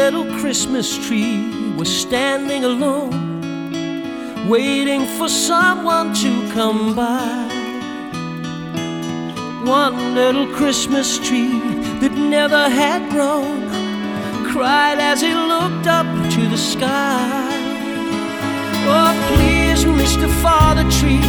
Christmas tree was standing alone, waiting for someone to come by. One little Christmas tree that never had grown cried as he looked up to the sky. Oh, please, Mr. Father Tree,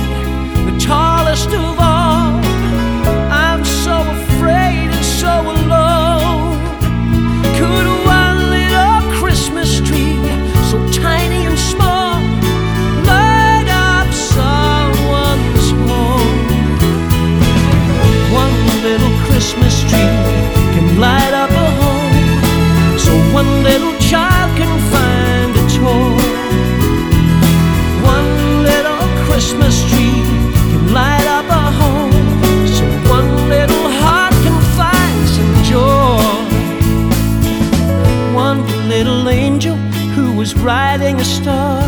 little angel who was riding a star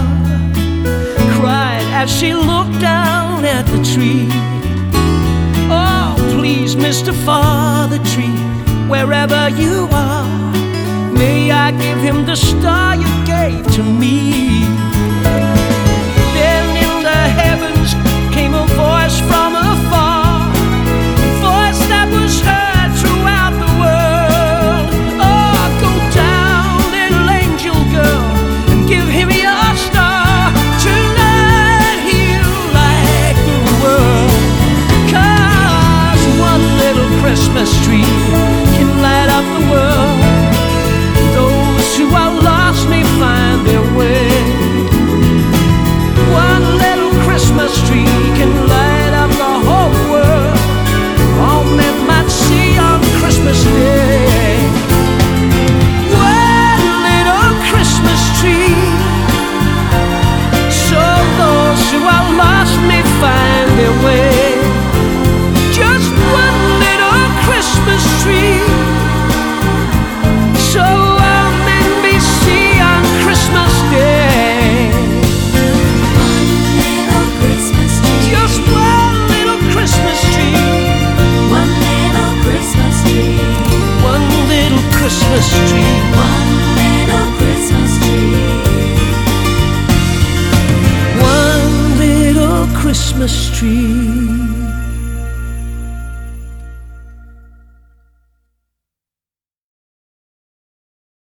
cried as she looked down at the tree. Oh, please, Mr. Father Tree, wherever you are, may I give him the star you gave to me. Christmas tree.